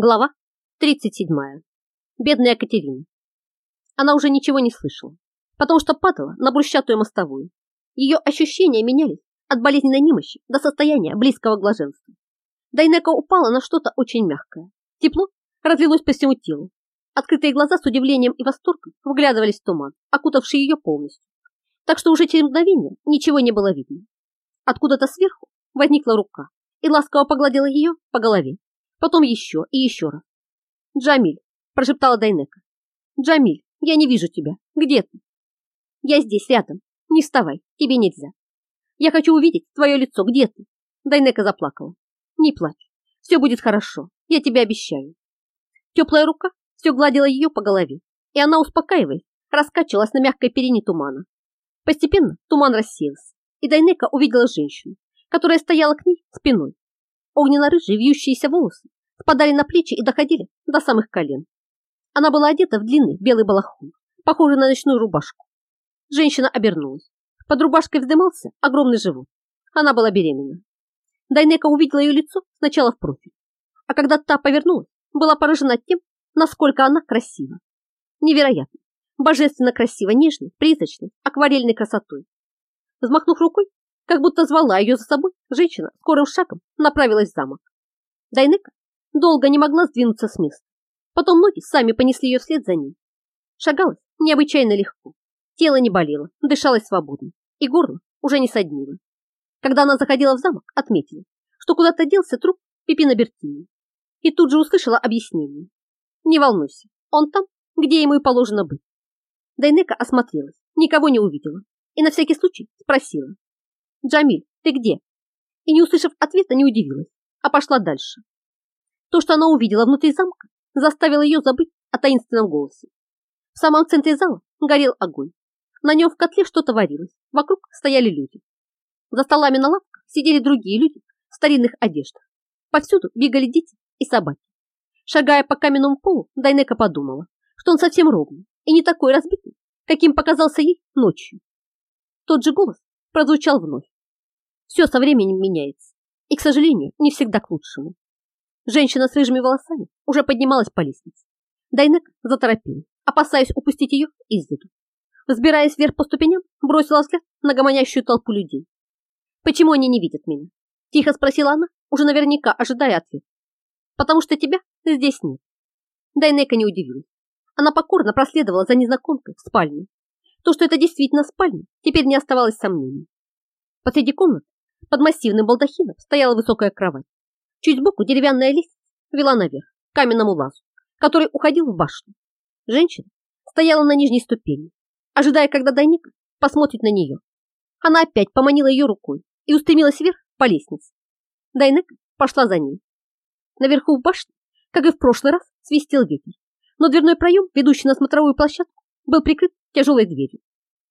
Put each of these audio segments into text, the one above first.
Глава 37. Бедная Катерина. Она уже ничего не слышала, потому что падала на брусчатую мостовую. Ее ощущения менялись от болезненной немощи до состояния близкого к блаженству. Дайнека упала на что-то очень мягкое. Тепло разлилось по всему телу. Открытые глаза с удивлением и восторгом вглядывались в туман, окутавший ее полностью. Так что уже через мгновение ничего не было видно. Откуда-то сверху возникла рука и ласково погладила ее по голове потом еще и еще раз. «Джамиль», – прошептала Дайнека. «Джамиль, я не вижу тебя. Где ты?» «Я здесь, рядом. Не вставай, тебе нельзя. Я хочу увидеть твое лицо. Где ты?» Дайнека заплакала. «Не плачь. Все будет хорошо. Я тебе обещаю». Теплая рука все гладила ее по голове, и она, успокаиваясь, раскачивалась на мягкой перине тумана. Постепенно туман рассеялся, и Дайнека увидела женщину, которая стояла к ней спиной. Огненно-рыжие вьющиеся волосы спадали на плечи и доходили до самых колен. Она была одета в длинный белый балахон, похожий на ночную рубашку. Женщина обернулась. Под рубашкой вздымался огромный живот. Она была беременна. Дайнека увидела ее лицо сначала в профиль, а когда та повернулась, была поражена тем, насколько она красива. Невероятно, божественно красиво, нежной, призрачной, акварельной красотой. Взмахнув рукой, как будто звала ее за собой, женщина скорым шагом направилась в замок. Дайнека долго не могла сдвинуться с места. Потом ноги сами понесли ее вслед за ней. Шагалась необычайно легко. Тело не болело, дышалось свободно, и горло уже не соднило. Когда она заходила в замок, отметила, что куда-то делся труп Пипина Бертини. И тут же услышала объяснение. Не волнуйся, он там, где ему и положено быть. Дайнека осмотрелась, никого не увидела и на всякий случай спросила, «Джамиль, ты где?» И не услышав ответа, не удивилась, а пошла дальше. То, что она увидела внутри замка, заставило ее забыть о таинственном голосе. В самом центре зала горел огонь. На нем в котле что-то варилось, вокруг стояли люди. За столами на лавках сидели другие люди в старинных одеждах. Повсюду бегали дети и собаки. Шагая по каменному полу, Дайнека подумала, что он совсем ровный и не такой разбитый, каким показался ей ночью. Тот же голос прозвучал вновь. Все со временем меняется, и, к сожалению, не всегда к лучшему. Женщина с рыжими волосами уже поднималась по лестнице. Дайнек заторопил, опасаясь упустить ее из виду. Взбираясь вверх по ступеням, бросила взгляд на гомонящую толпу людей. «Почему они не видят меня?» Тихо спросила она, уже наверняка ожидая ответ. «Потому что тебя здесь нет». Дайнека не удивилась. Она покорно проследовала за незнакомкой в спальню. То, что это действительно спальня, теперь не оставалось сомнений. Посреди комнаты под массивным балдахином стояла высокая кровать. Чуть сбоку деревянная лестница вела наверх, к каменному лазу, который уходил в башню. Женщина стояла на нижней ступени, ожидая, когда Дайника посмотрит на нее. Она опять поманила ее рукой и устремилась вверх по лестнице. Дайнека пошла за ней. Наверху в башне, как и в прошлый раз, свистел ветер, но дверной проем, ведущий на смотровую площадку, был прикрыт тяжелой дверью.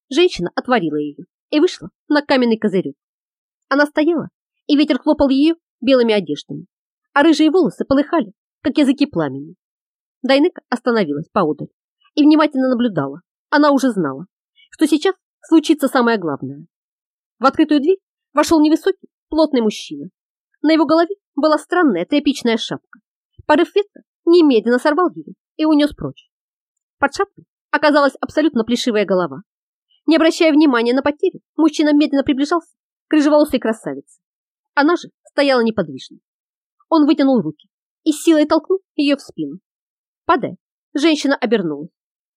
Женщина отворила ее и вышла на каменный козырек. Она стояла, и ветер хлопал ее белыми одеждами, а рыжие волосы полыхали, как языки пламени. Дайнека остановилась поодаль и внимательно наблюдала. Она уже знала, что сейчас случится самое главное. В открытую дверь вошел невысокий, плотный мужчина. На его голове была странная тряпичная шапка. Порыв ветра немедленно сорвал ее и унес прочь. Под шапкой оказалась абсолютно плешивая голова. Не обращая внимания на потери, мужчина медленно приближался к рыжеволосой красавице. Она же стояла неподвижно. Он вытянул руки и силой толкнул ее в спину. Падая, женщина обернулась.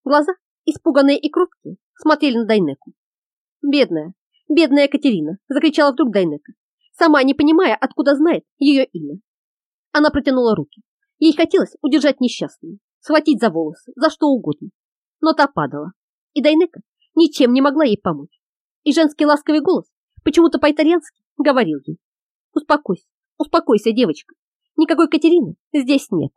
Глаза, испуганные и кроткие, смотрели на Дайнеку. «Бедная, бедная Катерина!» – закричала вдруг Дайнека, сама не понимая, откуда знает ее имя. Она протянула руки. Ей хотелось удержать несчастную, схватить за волосы, за что угодно. Но та падала, и Дайнека ничем не могла ей помочь. И женский ласковый голос, почему-то по-итальянски, говорил ей. Успокойся, успокойся, девочка. Никакой Катерины здесь нет.